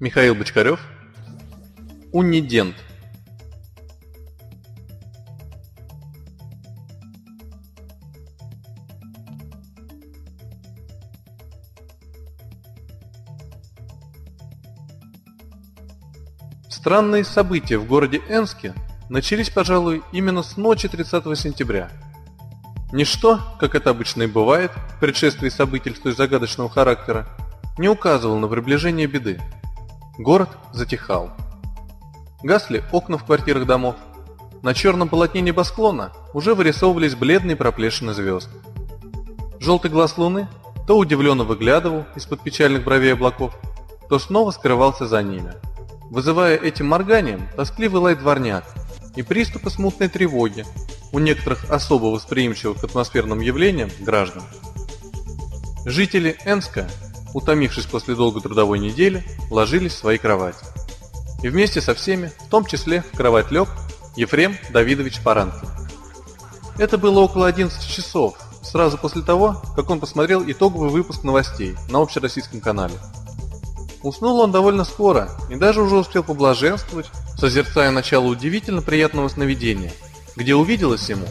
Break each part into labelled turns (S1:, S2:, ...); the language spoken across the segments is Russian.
S1: Михаил Бочкарев Унидент Странные события в городе Энске начались, пожалуй, именно с ночи 30 сентября. Ничто, как это обычно и бывает, в предшествии событий столь загадочного характера, не указывал на приближение беды. Город затихал. Гасли окна в квартирах домов. На черном полотне небосклона уже вырисовывались бледные проплешины звезд. Желтый глаз луны то удивленно выглядывал из-под печальных бровей облаков, то снова скрывался за ними – вызывая этим морганием тоскливый лай дворняк и приступы смутной тревоги у некоторых особо восприимчивых к атмосферным явлениям граждан. Жители Энска, утомившись после долгой трудовой недели, ложились в свои кровати. И вместе со всеми, в том числе в кровать лег Ефрем Давидович Паранкин. Это было около 11 часов, сразу после того, как он посмотрел итоговый выпуск новостей на общероссийском канале. Уснул он довольно скоро и даже уже успел поблаженствовать, созерцая начало удивительно приятного сновидения, где увиделось ему,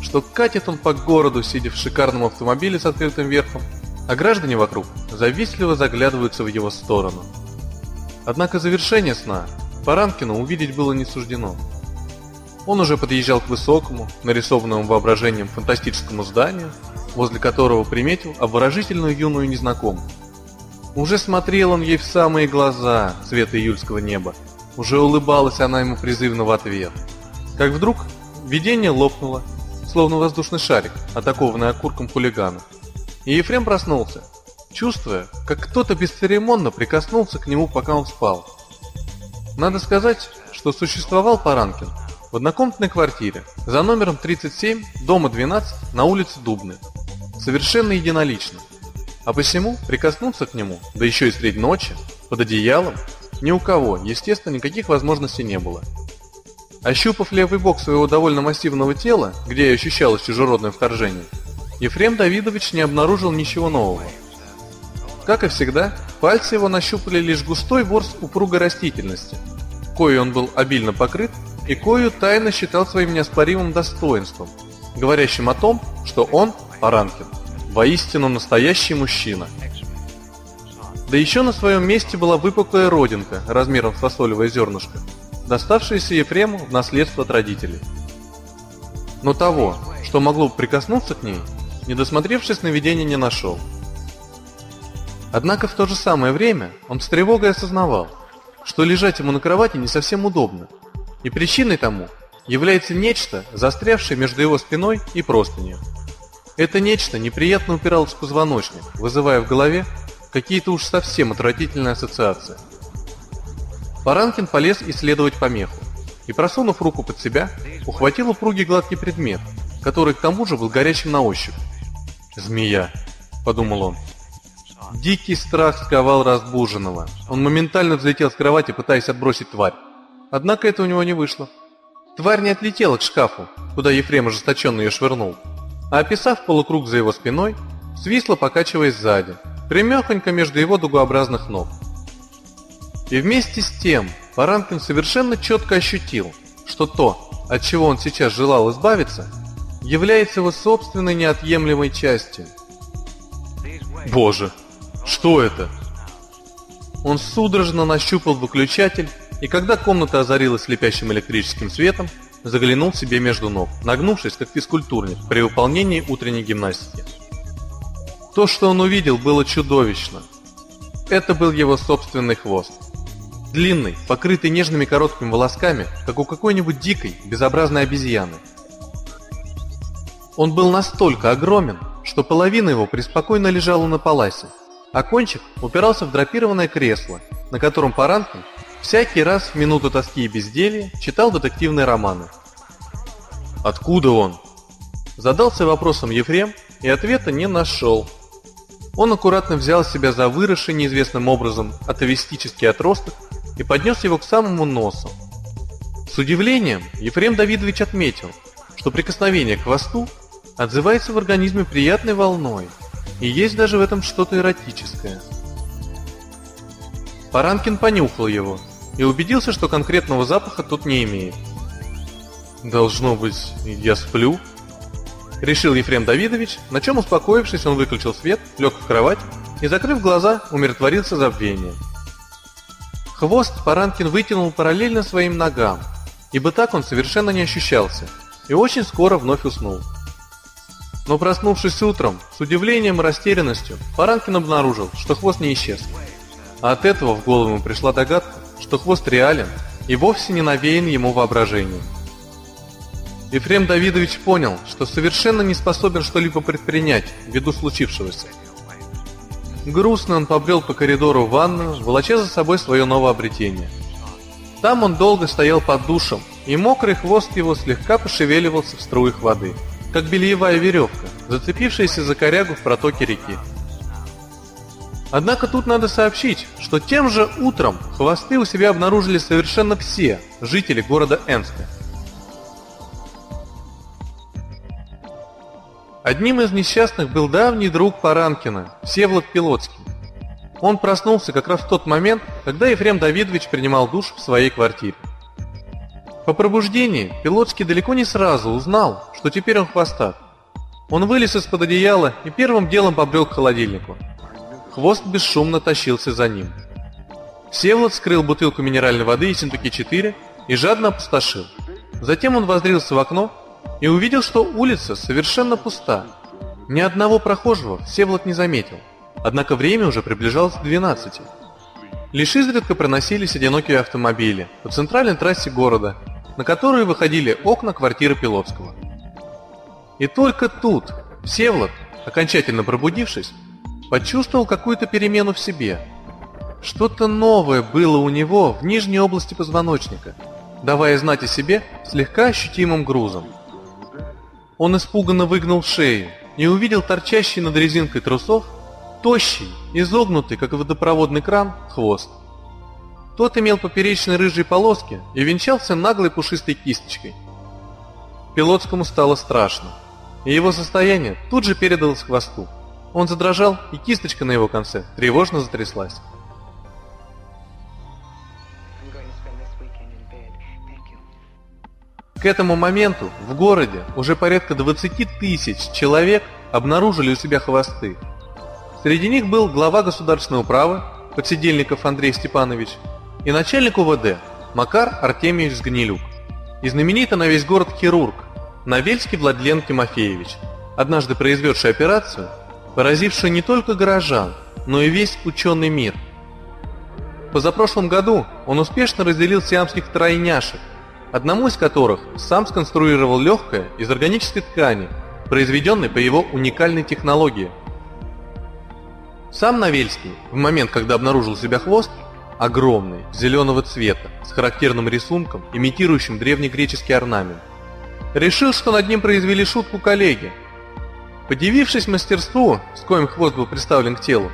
S1: что катит он по городу, сидя в шикарном автомобиле с открытым верхом, а граждане вокруг завистливо заглядываются в его сторону. Однако завершение сна Паранкину увидеть было не суждено. Он уже подъезжал к высокому, нарисованному воображением фантастическому зданию, возле которого приметил обворожительную юную незнакомку, уже смотрел он ей в самые глаза цвета июльского неба. Уже улыбалась она ему призывно в ответ. Как вдруг видение лопнуло, словно воздушный шарик, атакованный окурком хулигана. И Ефрем проснулся, чувствуя, как кто-то бесцеремонно прикоснулся к нему, пока он спал. Надо сказать, что существовал Паранкин в однокомнатной квартире за номером 37, дома 12 на улице Дубны. Совершенно единолично – а посему прикоснуться к нему, да еще и средь ночи, под одеялом, ни у кого, естественно, никаких возможностей не было. Ощупав левый бок своего довольно массивного тела, где ощущалось чужеродное вторжение, Ефрем Давидович не обнаружил ничего нового. Как и всегда, пальцы его нащупали лишь густой ворс упругой растительности, кою он был обильно покрыт и кою тайно считал своим неоспоримым достоинством, говорящим о том, что он, Паранкин, Воистину настоящий мужчина. Да еще на своем месте была выпуклая родинка размером с фасолевое зернышко, доставшаяся Ефрему в наследство от родителей. Но того, что могло прикоснуться к ней, не досмотревшись сновидения не нашел. Однако в то же самое время он с тревогой осознавал, что лежать ему на кровати не совсем удобно, и причиной тому является нечто, застрявшее между его спиной и простынью. Это нечто неприятно упиралось в позвоночник, вызывая в голове какие-то уж совсем отвратительные ассоциации. Паранкин полез исследовать помеху и, просунув руку под себя, ухватил упругий гладкий предмет, который к тому же был горячим на ощупь. «Змея», — подумал он. Дикий страх сковал разбуженного. Он моментально взлетел с кровати, пытаясь отбросить тварь. Однако это у него не вышло. Тварь не отлетела к шкафу, куда Ефрем ожесточенно ее швырнул, а описав полукруг за его спиной, свисла, покачиваясь сзади, примехонько между его дугообразных ног. И вместе с тем Паранкин совершенно четко ощутил, что то, от чего он сейчас желал избавиться, является его собственной неотъемлемой частью. Боже, что это? Он судорожно нащупал выключатель, и когда комната озарилась слепящим электрическим светом, заглянул себе между ног, нагнувшись, как физкультурник, при выполнении утренней гимнастики. То, что он увидел, было чудовищно. Это был его собственный хвост. Длинный, покрытый нежными короткими волосками, как у какой-нибудь дикой, безобразной обезьяны. Он был настолько огромен, что половина его преспокойно лежала на паласе, а кончик упирался в драпированное кресло, на котором Паранкин Всякий раз в минуту тоски и безделья читал детективные романы. Откуда он? Задался вопросом Ефрем и ответа не нашел. Он аккуратно взял себя за выросший неизвестным образом атовистический отросток и поднес его к самому носу. С удивлением Ефрем Давидович отметил, что прикосновение к хвосту отзывается в организме приятной волной, и есть даже в этом что-то эротическое – Паранкин понюхал его и убедился, что конкретного запаха тут не имеет. «Должно быть, я сплю?» Решил Ефрем Давидович, на чем успокоившись, он выключил свет, лег в кровать и, закрыв глаза, умиротворился забвением. Хвост Паранкин вытянул параллельно своим ногам, ибо так он совершенно не ощущался, и очень скоро вновь уснул. Но проснувшись утром, с удивлением и растерянностью, Паранкин обнаружил, что хвост не исчез. А от этого в голову ему пришла догадка, что хвост реален и вовсе не навеян ему воображением. Ефрем Давидович понял, что совершенно не способен что-либо предпринять ввиду случившегося. Грустно он побрел по коридору в ванную, волоча за собой свое новообретение. Там он долго стоял под душем, и мокрый хвост его слегка пошевеливался в струях воды, как бельевая веревка, зацепившаяся за корягу в протоке реки. Однако тут надо сообщить, что тем же утром хвосты у себя обнаружили совершенно все жители города Энска. Одним из несчастных был давний друг Паранкина, Всеволод Пилотский. Он проснулся как раз в тот момент, когда Ефрем Давидович принимал душ в своей квартире. По пробуждении Пилотский далеко не сразу узнал, что теперь он хвостат. Он вылез из-под одеяла и первым делом побрел к холодильнику – Хвост бесшумно тащился за ним. Всеволод скрыл бутылку минеральной воды из Синтуки-4 и жадно опустошил. Затем он воззрился в окно и увидел, что улица совершенно пуста. Ни одного прохожего Всеволод не заметил, однако время уже приближалось к 12. Лишь изредка проносились одинокие автомобили по центральной трассе города, на которую выходили окна квартиры Пилотского. И только тут Всеволод, окончательно пробудившись, почувствовал какую-то перемену в себе. Что-то новое было у него в нижней области позвоночника, давая знать о себе слегка ощутимым грузом. Он испуганно выгнул шею и увидел торчащий над резинкой трусов тощий, изогнутый, как водопроводный кран, хвост. Тот имел поперечные рыжие полоски и венчался наглой пушистой кисточкой. Пилотскому стало страшно, и его состояние тут же передалось хвосту. Он задрожал, и кисточка на его конце тревожно затряслась. К этому моменту в городе уже порядка 20 тысяч человек обнаружили у себя хвосты. Среди них был глава государственного управы, подсидельников Андрей Степанович, и начальник УВД Макар Артемьевич Сгнилюк, и знаменитый на весь город хирург Навельский Владлен Тимофеевич, однажды произведший операцию, поразивший не только горожан, но и весь ученый мир. Позапрошлом году он успешно разделил сиамских тройняшек, одному из которых сам сконструировал легкое из органической ткани, произведенной по его уникальной технологии. Сам Новельский, в момент, когда обнаружил себя хвост, огромный, зеленого цвета, с характерным рисунком, имитирующим древнегреческий орнамент, решил, что над ним произвели шутку коллеги – Подивившись мастерству, с коим хвост был приставлен к телу,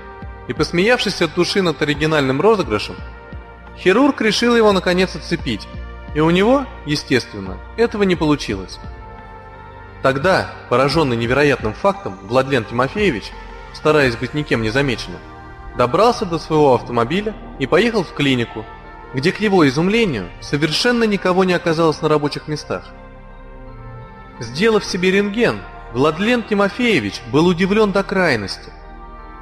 S1: и посмеявшись от души над оригинальным розыгрышем, хирург решил его наконец отцепить, и у него, естественно, этого не получилось. Тогда, пораженный невероятным фактом, Владлен Тимофеевич, стараясь быть никем не замеченным, добрался до своего автомобиля и поехал в клинику, где, к его изумлению, совершенно никого не оказалось на рабочих местах. Сделав себе рентген, Владлен Тимофеевич был удивлен до крайности.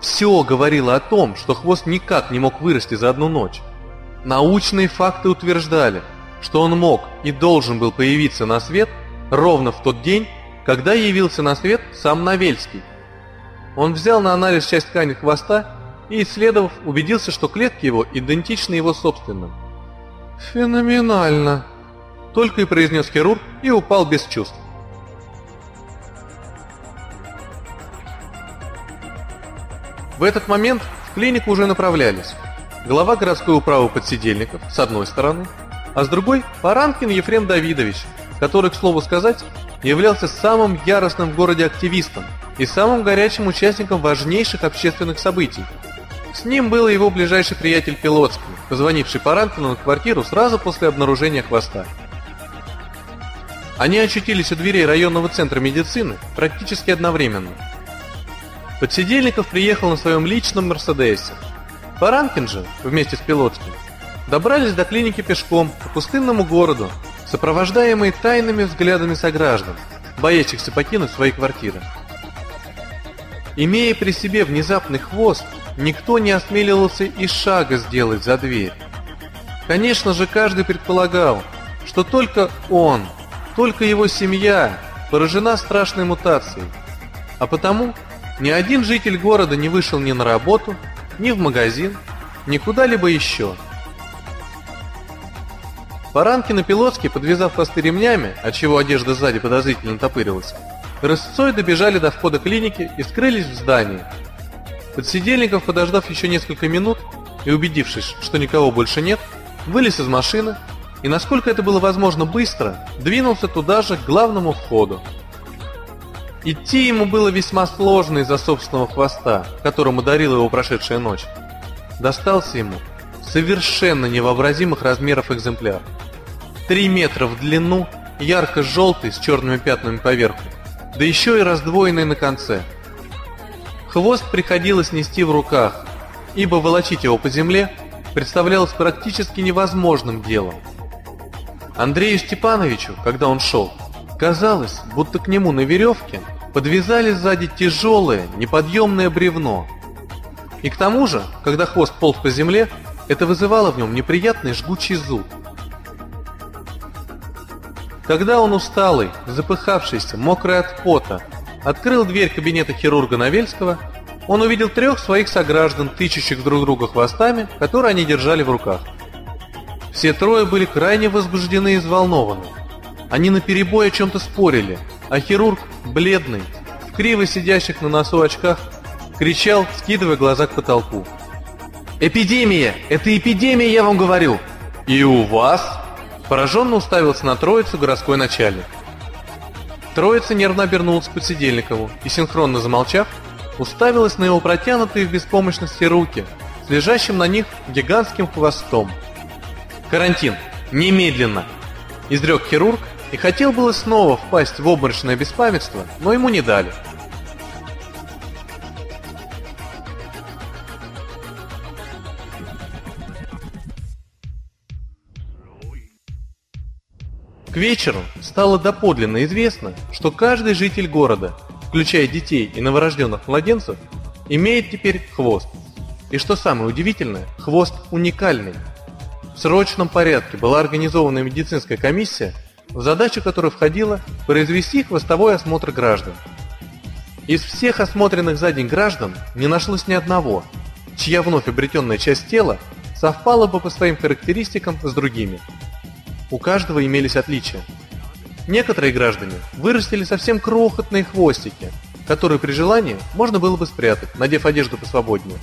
S1: Все говорило о том, что хвост никак не мог вырасти за одну ночь. Научные факты утверждали, что он мог и должен был появиться на свет ровно в тот день, когда явился на свет сам Новельский. Он взял на анализ часть ткани хвоста и, исследовав, убедился, что клетки его идентичны его собственным. «Феноменально!» – только и произнес хирург и упал без чувств. В этот момент в клинику уже направлялись глава городской управы подсидельников с одной стороны, а с другой Паранкин Ефрем Давидович, который, к слову сказать, являлся самым яростным в городе активистом и самым горячим участником важнейших общественных событий. С ним был его ближайший приятель Пилотский, позвонивший Паранкину на квартиру сразу после обнаружения хвоста. Они очутились у дверей районного центра медицины практически одновременно – Подсидельников приехал на своем личном Мерседесе. Паранкин же, вместе с Пилотским, добрались до клиники пешком по пустынному городу, сопровождаемые тайными взглядами сограждан, боящихся покинуть свои квартиры. Имея при себе внезапный хвост, никто не осмеливался и шага сделать за дверь. Конечно же, каждый предполагал, что только он, только его семья поражена страшной мутацией, а потому ни один житель города не вышел ни на работу, ни в магазин, ни куда-либо еще. Паранкин и Пилотский, подвязав хвосты ремнями, отчего одежда сзади подозрительно топырилась, рысцой добежали до входа клиники и скрылись в здании. Подсидельников, подождав еще несколько минут и убедившись, что никого больше нет, вылез из машины и, насколько это было возможно быстро, двинулся туда же к главному входу. Идти ему было весьма сложно из-за собственного хвоста, которым ударила его прошедшая ночь. Достался ему совершенно невообразимых размеров экземпляр. Три метра в длину, ярко-желтый с черными пятнами поверху, да еще и раздвоенный на конце. Хвост приходилось нести в руках, ибо волочить его по земле представлялось практически невозможным делом. Андрею Степановичу, когда он шел, казалось, будто к нему на веревке подвязали сзади тяжелое, неподъемное бревно. И к тому же, когда хвост полз по земле, это вызывало в нем неприятный жгучий зуд. Когда он усталый, запыхавшийся, мокрый от пота, открыл дверь кабинета хирурга Новельского, он увидел трех своих сограждан, тычущих друг друга хвостами, которые они держали в руках. Все трое были крайне возбуждены и взволнованы. Они наперебой о чем-то спорили, а хирург, бледный, в криво сидящих на носу очках, кричал, скидывая глаза к потолку. «Эпидемия! Это эпидемия, я вам говорю!» «И у вас?» Пораженно уставился на троицу городской начальник. Троица нервно обернулась к подсидельникову и, синхронно замолчав, уставилась на его протянутые в беспомощности руки с лежащим на них гигантским хвостом. «Карантин! Немедленно!» – изрек хирург и хотел было снова впасть в обморочное беспамятство, но ему не дали. Вечеру стало доподлинно известно, что каждый житель города, включая детей и новорожденных младенцев, имеет теперь хвост. И что самое удивительное, хвост уникальный – в срочном порядке была организована медицинская комиссия, в задачу которой входило произвести хвостовой осмотр граждан. Из всех осмотренных за день граждан не нашлось ни одного, чья вновь обретенная часть тела совпала бы по своим характеристикам с другими. У каждого имелись отличия. Некоторые граждане вырастили совсем крохотные хвостики, которые при желании можно было бы спрятать, надев одежду посвободнее.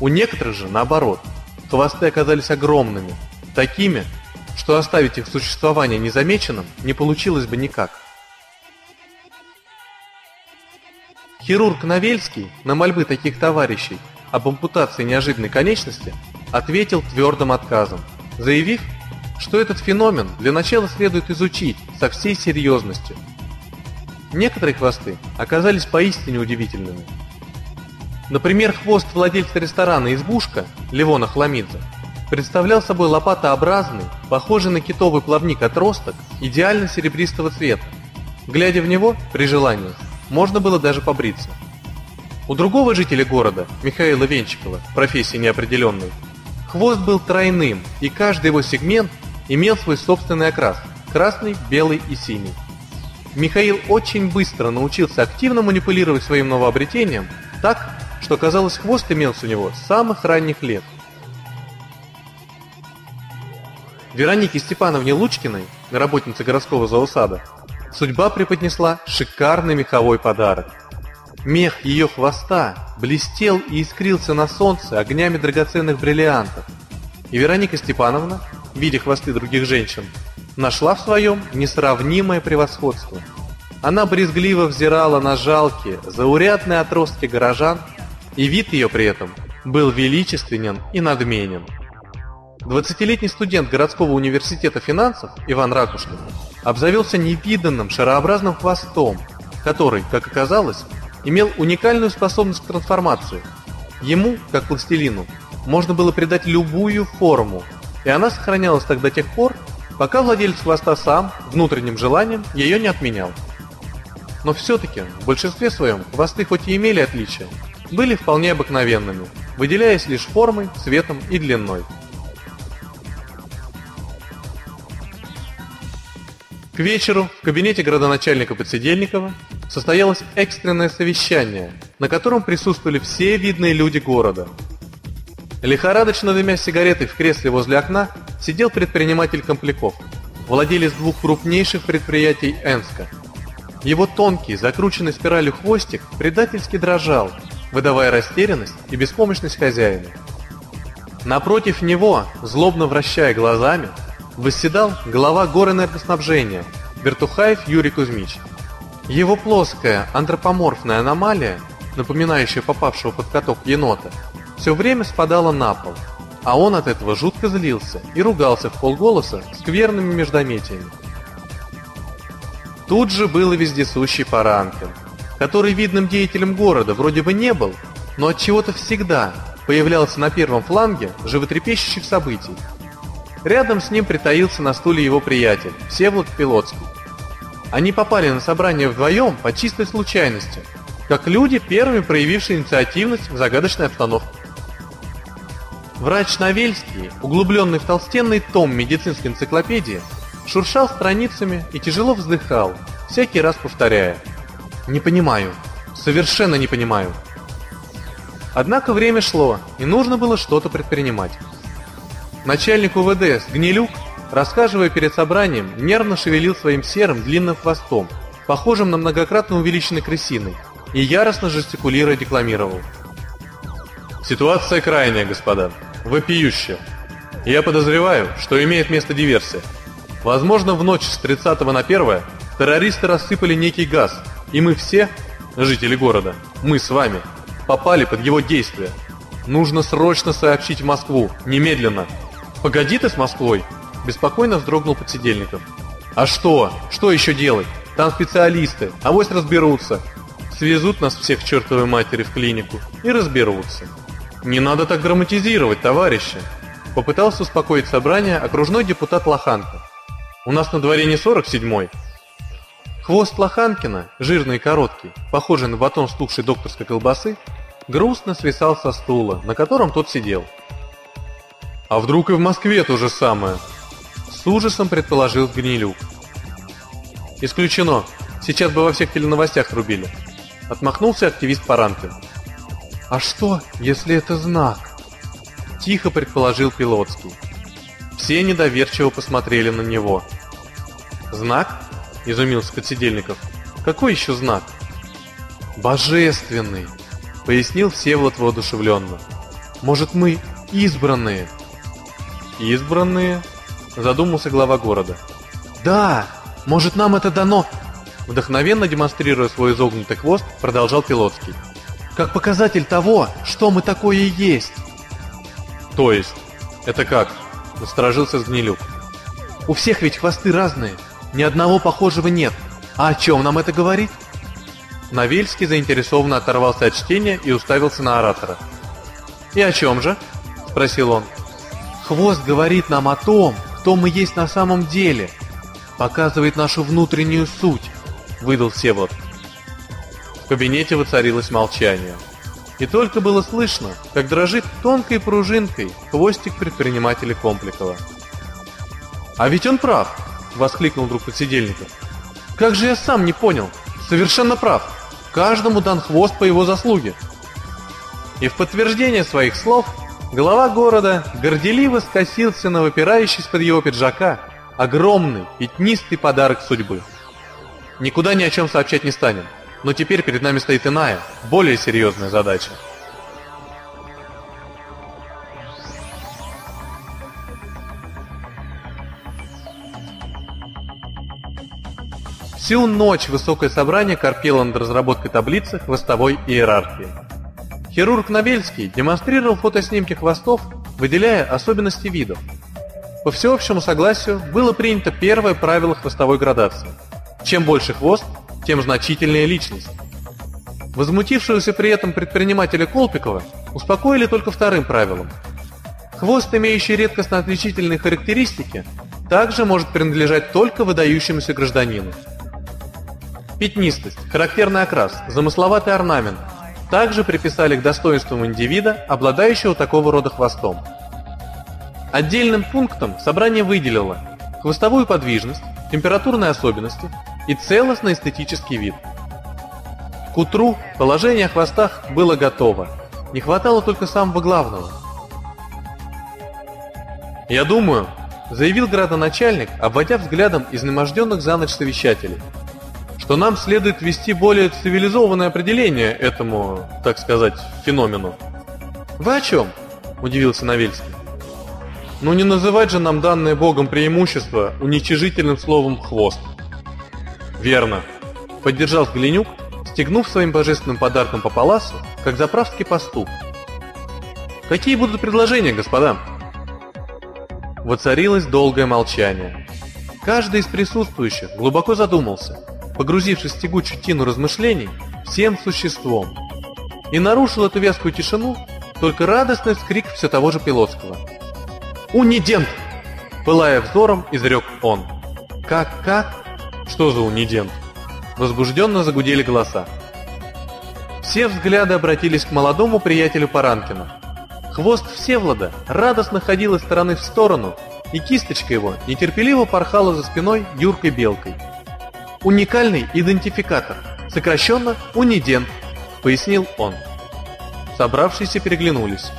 S1: У некоторых же, наоборот, хвосты оказались огромными, такими, что оставить их существование незамеченным не получилось бы никак. Хирург Новельский на мольбы таких товарищей об ампутации неожиданной конечности ответил твердым отказом, заявив, что этот феномен для начала следует изучить со всей серьезностью. Некоторые хвосты оказались поистине удивительными. Например, хвост владельца ресторана «Избушка» Левона Хламидзе – представлял собой лопатообразный, похожий на китовый плавник отросток, идеально серебристого цвета. Глядя в него, при желании, можно было даже побриться. У другого жителя города, Михаила Венчикова, профессии неопределенной, хвост был тройным, и каждый его сегмент имел свой собственный окрас – красный, белый и синий. Михаил очень быстро научился активно манипулировать своим новообретением, так, что казалось, хвост имелся у него с самых ранних лет – Веронике Степановне Лучкиной, работнице городского зоосада, судьба преподнесла шикарный меховой подарок. Мех ее хвоста блестел и искрился на солнце огнями драгоценных бриллиантов. И Вероника Степановна, видя хвосты других женщин, нашла в своем несравнимое превосходство. Она брезгливо взирала на жалкие, заурядные отростки горожан, и вид ее при этом был величественен и надменен. 20-летний студент городского университета финансов Иван Ракушкин обзавелся невиданным шарообразным хвостом, который, как оказалось, имел уникальную способность к трансформации. Ему, как пластилину, можно было придать любую форму, и она сохранялась так до тех пор, пока владелец хвоста сам, внутренним желанием, ее не отменял. Но все-таки, в большинстве своем, хвосты хоть и имели отличия, были вполне обыкновенными, выделяясь лишь формой, цветом и длиной. К вечеру в кабинете градоначальника Подсидельникова состоялось экстренное совещание, на котором присутствовали все видные люди города. Лихорадочно дымя сигаретой в кресле возле окна сидел предприниматель Компляков, владелец двух крупнейших предприятий Энска. Его тонкий, закрученный спиралью хвостик предательски дрожал, выдавая растерянность и беспомощность хозяина. Напротив него, злобно вращая глазами, восседал глава горэнергоснабжения Бертухаев Юрий Кузьмич. Его плоская антропоморфная аномалия, напоминающая попавшего под каток енота, все время спадала на пол, а он от этого жутко злился и ругался в полголоса скверными междометиями. Тут же был и вездесущий Паранкин, который видным деятелем города вроде бы не был, но от чего-то всегда появлялся на первом фланге животрепещущих событий Рядом с ним притаился на стуле его приятель, Всеволод Пилотский. Они попали на собрание вдвоем по чистой случайности, как люди, первыми проявившие инициативность в загадочной обстановке. Врач Навельский, углубленный в толстенный том медицинской энциклопедии, шуршал страницами и тяжело вздыхал, всякий раз повторяя «Не понимаю, совершенно не понимаю». Однако время шло, и нужно было что-то предпринимать. Начальник УВД Гнилюк, рассказывая перед собранием, нервно шевелил своим серым длинным хвостом, похожим на многократно увеличенный крысиной, и яростно жестикулируя декламировал. Ситуация крайняя, господа, вопиющая. Я подозреваю, что имеет место диверсия. Возможно, в ночь с 30 на 1 террористы рассыпали некий газ, и мы все, жители города, мы с вами, попали под его действие. Нужно срочно сообщить в Москву, немедленно, «Погоди ты с Москвой!» – беспокойно вздрогнул подсидельников. «А что? Что еще делать? Там специалисты, авось разберутся. Свезут нас всех к чертовой матери в клинику и разберутся». «Не надо так драматизировать, товарищи!» – попытался успокоить собрание окружной депутат Лоханка. «У нас на дворе не 47-й». Хвост Лоханкина, жирный и короткий, похожий на батон стухшей докторской колбасы, грустно свисал со стула, на котором тот сидел – а вдруг и в Москве то же самое? С ужасом предположил Гнилюк. Исключено. Сейчас бы во всех теленовостях рубили. Отмахнулся активист Паранкин. А что, если это знак? Тихо предположил Пилотский. Все недоверчиво посмотрели на него. Знак? Изумился Подсидельников. Какой еще знак? Божественный, пояснил Всеволод воодушевленно. Может, мы избранные? «Избранные?» – задумался глава города. «Да! Может, нам это дано?» Вдохновенно демонстрируя свой изогнутый хвост, продолжал Пилотский. «Как показатель того, что мы такое есть!» «То есть? Это как?» – насторожился Сгнилюк. «У всех ведь хвосты разные, ни одного похожего нет. А о чем нам это говорит?» Навельский заинтересованно оторвался от чтения и уставился на оратора. «И о чем же?» – спросил он. Хвост говорит нам о том, кто мы есть на самом деле, показывает нашу внутреннюю суть, выдал Всеволод. В кабинете воцарилось молчание. И только было слышно, как дрожит тонкой пружинкой хвостик предпринимателя Компликова. «А ведь он прав!» — воскликнул друг подсидельников. «Как же я сам не понял! Совершенно прав! Каждому дан хвост по его заслуге!» И в подтверждение своих слов Глава города горделиво скосился на выпирающий из-под его пиджака огромный пятнистый подарок судьбы. Никуда ни о чем сообщать не станем, но теперь перед нами стоит иная, более серьезная задача. Всю ночь высокое собрание корпело над разработкой таблицы хвостовой иерархии. Хирург Новельский демонстрировал фотоснимки хвостов, выделяя особенности видов. По всеобщему согласию было принято первое правило хвостовой градации. Чем больше хвост, тем значительнее личность. Возмутившегося при этом предпринимателя Колпикова успокоили только вторым правилом. Хвост, имеющий редкостно отличительные характеристики, также может принадлежать только выдающемуся гражданину. Пятнистость, характерный окрас, замысловатый орнамент также приписали к достоинствам индивида, обладающего такого рода хвостом. Отдельным пунктом собрание выделило хвостовую подвижность, температурные особенности и целостный эстетический вид. К утру положение о хвостах было готово, не хватало только самого главного. «Я думаю», — заявил градоначальник, обводя взглядом изнеможденных за ночь совещателей, что нам следует ввести более цивилизованное определение этому, так сказать, феномену. «Вы о чем?» – удивился Новельский. «Ну не называть же нам данное Богом преимущество уничижительным словом «хвост». «Верно», – поддержал Глинюк, стегнув своим божественным подарком по паласу, как заправский пастух. «Какие будут предложения, господа?» Воцарилось долгое молчание. Каждый из присутствующих глубоко задумался, погрузившись в тягучую тину размышлений всем существом. И нарушил эту вязкую тишину только радостный вскрик все того же Пилотского. «Унидент!» Пылая взором, изрек он. «Как, как? Что за унидент?» Возбужденно загудели голоса. Все взгляды обратились к молодому приятелю Паранкина. Хвост Всевлада радостно ходил из стороны в сторону, и кисточка его нетерпеливо порхала за спиной Юркой Белкой. «Уникальный идентификатор, сокращенно «Унидент», — пояснил он. Собравшиеся переглянулись.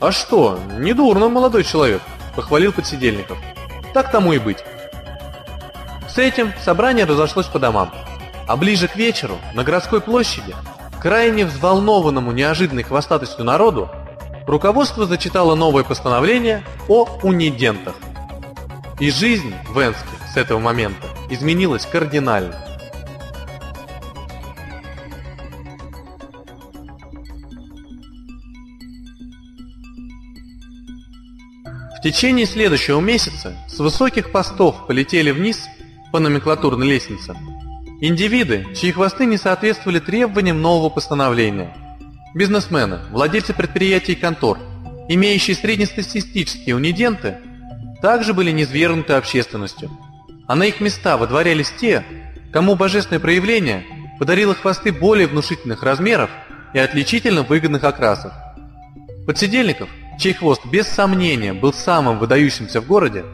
S1: «А что, недурно, молодой человек», — похвалил подсидельников. «Так тому и быть». С этим собрание разошлось по домам, а ближе к вечеру на городской площади, крайне взволнованному неожиданной хвостатостью народу, руководство зачитало новое постановление о унидентах. И жизнь в Энске с этого момента изменилась кардинально. В течение следующего месяца с высоких постов полетели вниз по номенклатурной лестнице. Индивиды, чьи хвосты не соответствовали требованиям нового постановления. Бизнесмены, владельцы предприятий и контор, имеющие среднестатистические униденты, также были низвергнуты общественностью. А на их места выдворялись те, кому божественное проявление подарило хвосты более внушительных размеров и отличительно выгодных окрасов. Подсидельников, чей хвост без сомнения был самым выдающимся в городе,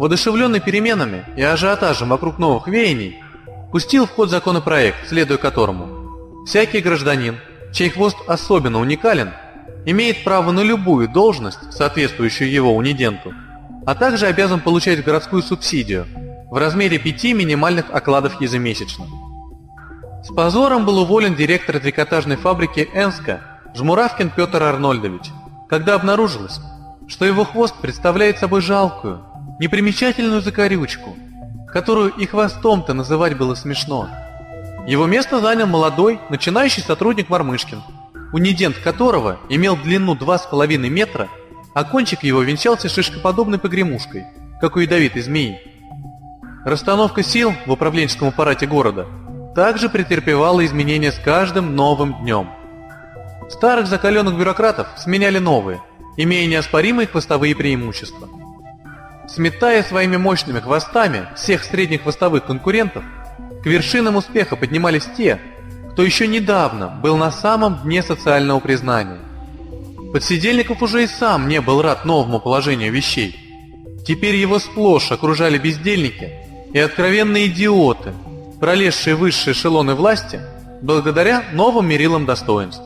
S1: воодушевленный переменами и ажиотажем вокруг новых веяний, пустил в ход законопроект, следуя которому всякий гражданин, чей хвост особенно уникален, имеет право на любую должность, соответствующую его униденту, а также обязан получать городскую субсидию в размере пяти минимальных окладов ежемесячно. С позором был уволен директор трикотажной фабрики «Энска» Жмуравкин Петр Арнольдович, когда обнаружилось, что его хвост представляет собой жалкую, непримечательную закорючку, которую и хвостом-то называть было смешно. Его место занял молодой, начинающий сотрудник Мормышкин, унидент которого имел длину 2,5 метра, а кончик его венчался шишкоподобной погремушкой, как у ядовитой змеи. Расстановка сил в управленческом аппарате города также претерпевала изменения с каждым новым днем. Старых закаленных бюрократов сменяли новые, имея неоспоримые хвостовые преимущества – Сметая своими мощными хвостами всех средних хвостовых конкурентов, к вершинам успеха поднимались те, кто еще недавно был на самом дне социального признания. Подсидельников уже и сам не был рад новому положению вещей. Теперь его сплошь окружали бездельники и откровенные идиоты, пролезшие высшие эшелоны власти благодаря новым мерилам достоинств.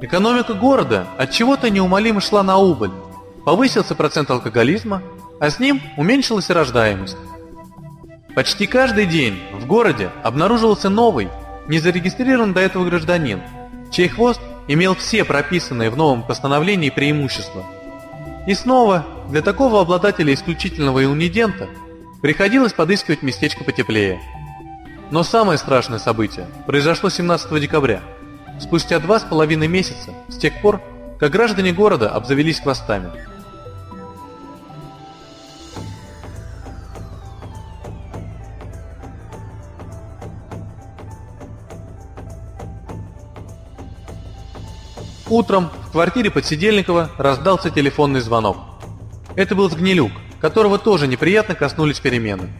S1: Экономика города от чего-то неумолимо шла на убыль, повысился процент алкоголизма, а с ним уменьшилась рождаемость. Почти каждый день в городе обнаруживался новый, незарегистрированный до этого гражданин, чей хвост имел все прописанные в новом постановлении преимущества. И снова для такого обладателя исключительного иунидента приходилось подыскивать местечко потеплее. Но самое страшное событие произошло 17 декабря, спустя два с половиной месяца с тех пор, как граждане города обзавелись хвостами. Утром в квартире Подсидельникова раздался телефонный звонок. Это был Сгнилюк, которого тоже неприятно коснулись перемены.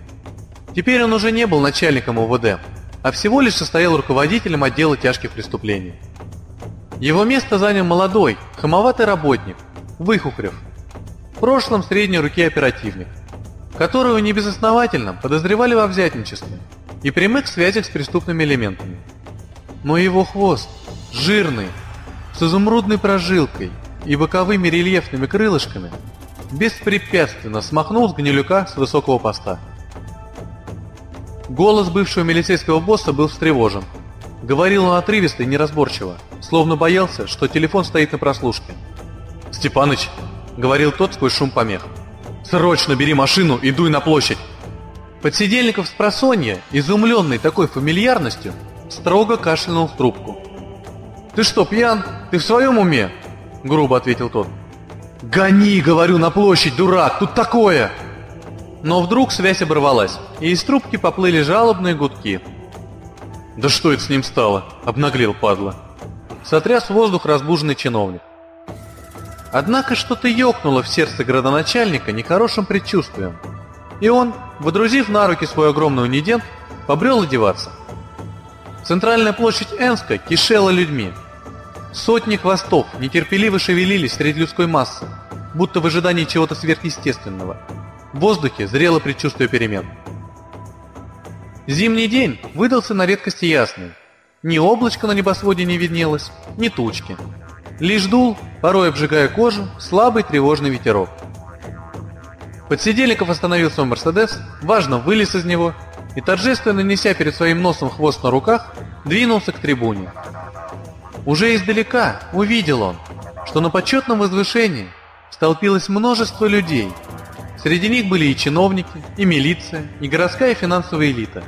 S1: Теперь он уже не был начальником УВД, а всего лишь состоял руководителем отдела тяжких преступлений. Его место занял молодой, хамоватый работник, Выхухрев, в прошлом средней руки оперативник, которого небезосновательно подозревали во взятничестве и прямых связях с преступными элементами. Но его хвост, жирный, с изумрудной прожилкой и боковыми рельефными крылышками, беспрепятственно смахнул с гнилюка с высокого поста. Голос бывшего милицейского босса был встревожен. Говорил он отрывисто и неразборчиво, словно боялся, что телефон стоит на прослушке. «Степаныч!» — говорил тот сквозь шум помех. «Срочно бери машину и дуй на площадь!» Подсидельников с просонья, изумленный такой фамильярностью, строго кашлянул в трубку. «Ты что, пьян? Ты в своем уме?» — грубо ответил тот. «Гони, говорю, на площадь, дурак, тут такое!» Но вдруг связь оборвалась, и из трубки поплыли жалобные гудки. «Да что это с ним стало?» — обнаглел падла. Сотряс воздух разбуженный чиновник. Однако что-то ёкнуло в сердце градоначальника нехорошим предчувствием, и он, водрузив на руки свой огромный унидент, побрел одеваться. Центральная площадь Энска кишела людьми. Сотни хвостов нетерпеливо шевелились среди людской массы, будто в ожидании чего-то сверхъестественного. В воздухе зрело предчувствие перемен. Зимний день выдался на редкости ясный. Ни облачко на небосводе не виднелось, ни тучки. Лишь дул, порой обжигая кожу, слабый тревожный ветерок. Подсидельников остановил свой Мерседес, важно вылез из него и, торжественно неся перед своим носом хвост на руках, двинулся к трибуне. Уже издалека увидел он, что на почетном возвышении столпилось множество людей. Среди них были и чиновники, и милиция, и городская финансовая элита.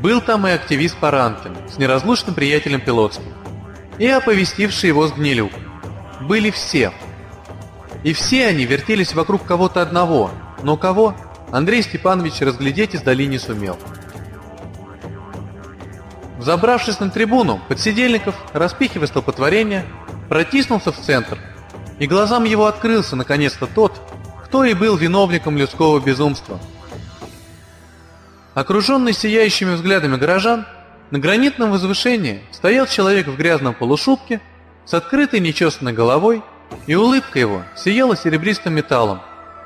S1: Был там и активист Паранкин с неразлучным приятелем Пилотским, и оповестивший его с гнилюк. Были все. И все они вертелись вокруг кого-то одного, но кого Андрей Степанович разглядеть издали не сумел. Взобравшись на трибуну, подсидельников, распихивая столпотворение, протиснулся в центр, и глазам его открылся наконец-то тот, кто и был виновником людского безумства. Окруженный сияющими взглядами горожан, на гранитном возвышении стоял человек в грязном полушубке с открытой нечесанной головой, и улыбка его сияла серебристым металлом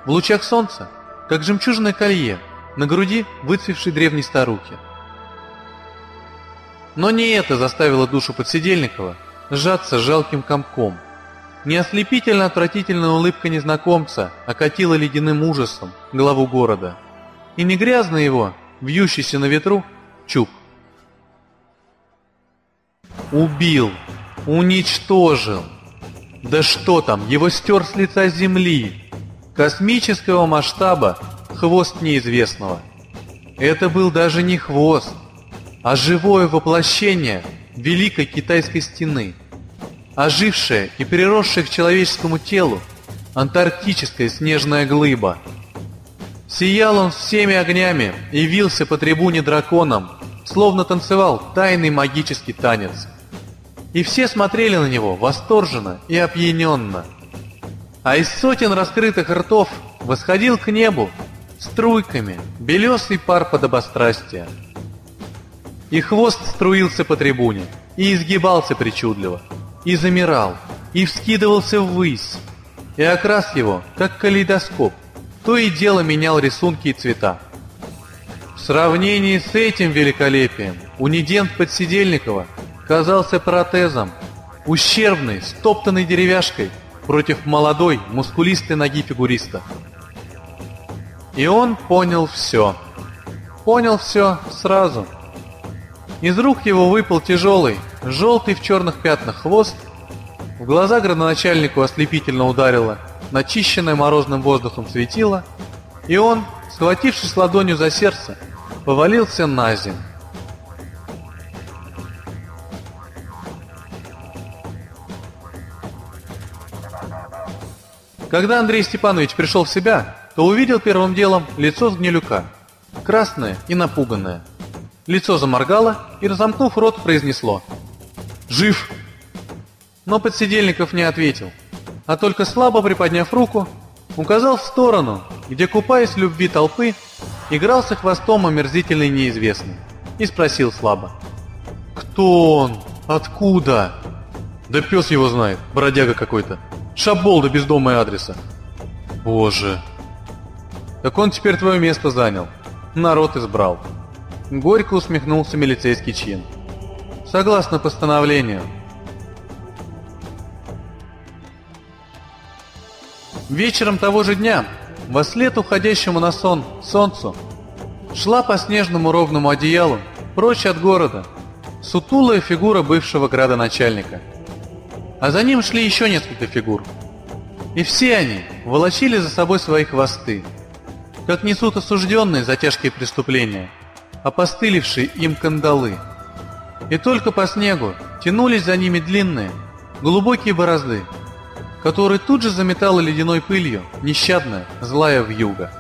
S1: в лучах солнца, как жемчужное колье на груди выцвевшей древней старухи. Но не это заставило душу Подсидельникова сжаться жалким комком. Не ослепительно отвратительная улыбка незнакомца окатила ледяным ужасом главу города. И не грязно его, вьющийся на ветру, чуб. Убил, уничтожил. Да что там, его стер с лица земли. Космического масштаба хвост неизвестного. Это был даже не хвост, а живое воплощение Великой Китайской Стены, ожившая и приросшая к человеческому телу антарктическая снежная глыба. Сиял он всеми огнями и вился по трибуне драконом, словно танцевал тайный магический танец. И все смотрели на него восторженно и опьяненно. А из сотен раскрытых ртов восходил к небу струйками белесый пар подобострастия. И хвост струился по трибуне, и изгибался причудливо, и замирал, и вскидывался ввысь, и окрас его, как калейдоскоп, то и дело менял рисунки и цвета. В сравнении с этим великолепием унидент Подсидельникова казался протезом, ущербной, стоптанной деревяшкой против молодой, мускулистой ноги фигуриста. И он понял все. Понял все сразу. Из рук его выпал тяжелый, желтый в черных пятнах хвост, в глаза градоначальнику ослепительно ударило, начищенное морозным воздухом светило, и он, схватившись ладонью за сердце, повалился на землю. Когда Андрей Степанович пришел в себя, то увидел первым делом лицо Сгнилюка, красное и напуганное. Лицо заморгало и, разомкнув рот, произнесло «Жив!». но Подсидельников не ответил, а только слабо приподняв руку, указал в сторону, где, купаясь в любви толпы, игрался хвостом омерзительный неизвестный, и спросил слабо. «Кто он? Откуда?» «Да пес его знает, бродяга какой-то. Шаболда без дома и адреса». «Боже!» «Так он теперь твое место занял. Народ избрал». Горько усмехнулся милицейский чин. «Согласно постановлению». Вечером того же дня, во след уходящему на сон солнцу, шла по снежному ровному одеялу прочь от города сутулая фигура бывшего градоначальника. А за ним шли еще несколько фигур. И все они волочили за собой свои хвосты, как несут осужденные за тяжкие преступления, опостылевшие им кандалы. И только по снегу тянулись за ними длинные, глубокие борозды, которые тут же заметала ледяной пылью нещадная, злая вьюга.